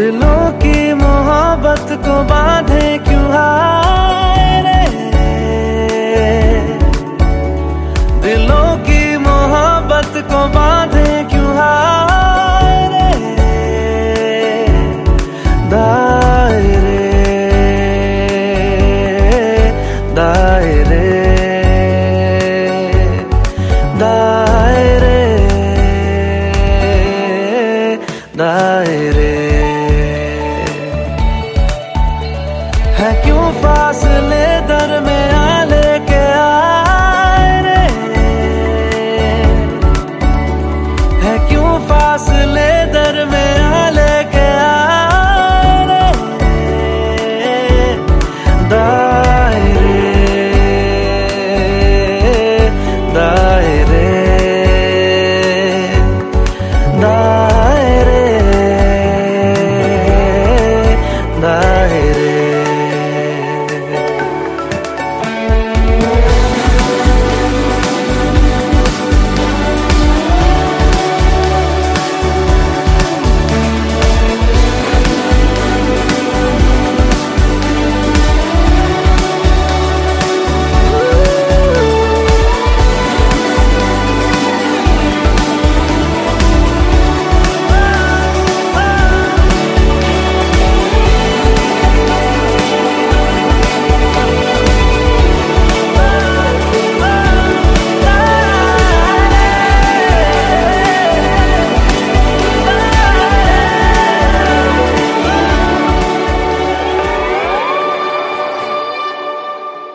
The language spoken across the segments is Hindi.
दिलों की मोहब्बत को बांधे क्यों हारे दिलों की मोहब्बत को बांधे क्यों हारे दायरे दायरे दायरे दायरे है क्यों फासले दर में?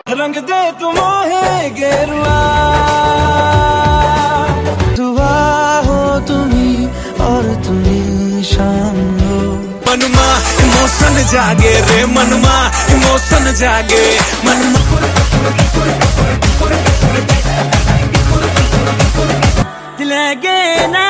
रंग दे तुम है गेरुआ। दुआ हो तुम्ही और तुम्ही शाम हो। मनमा इमोशन जागे रे मनमा इमोशन जागे मनमा। दिल ना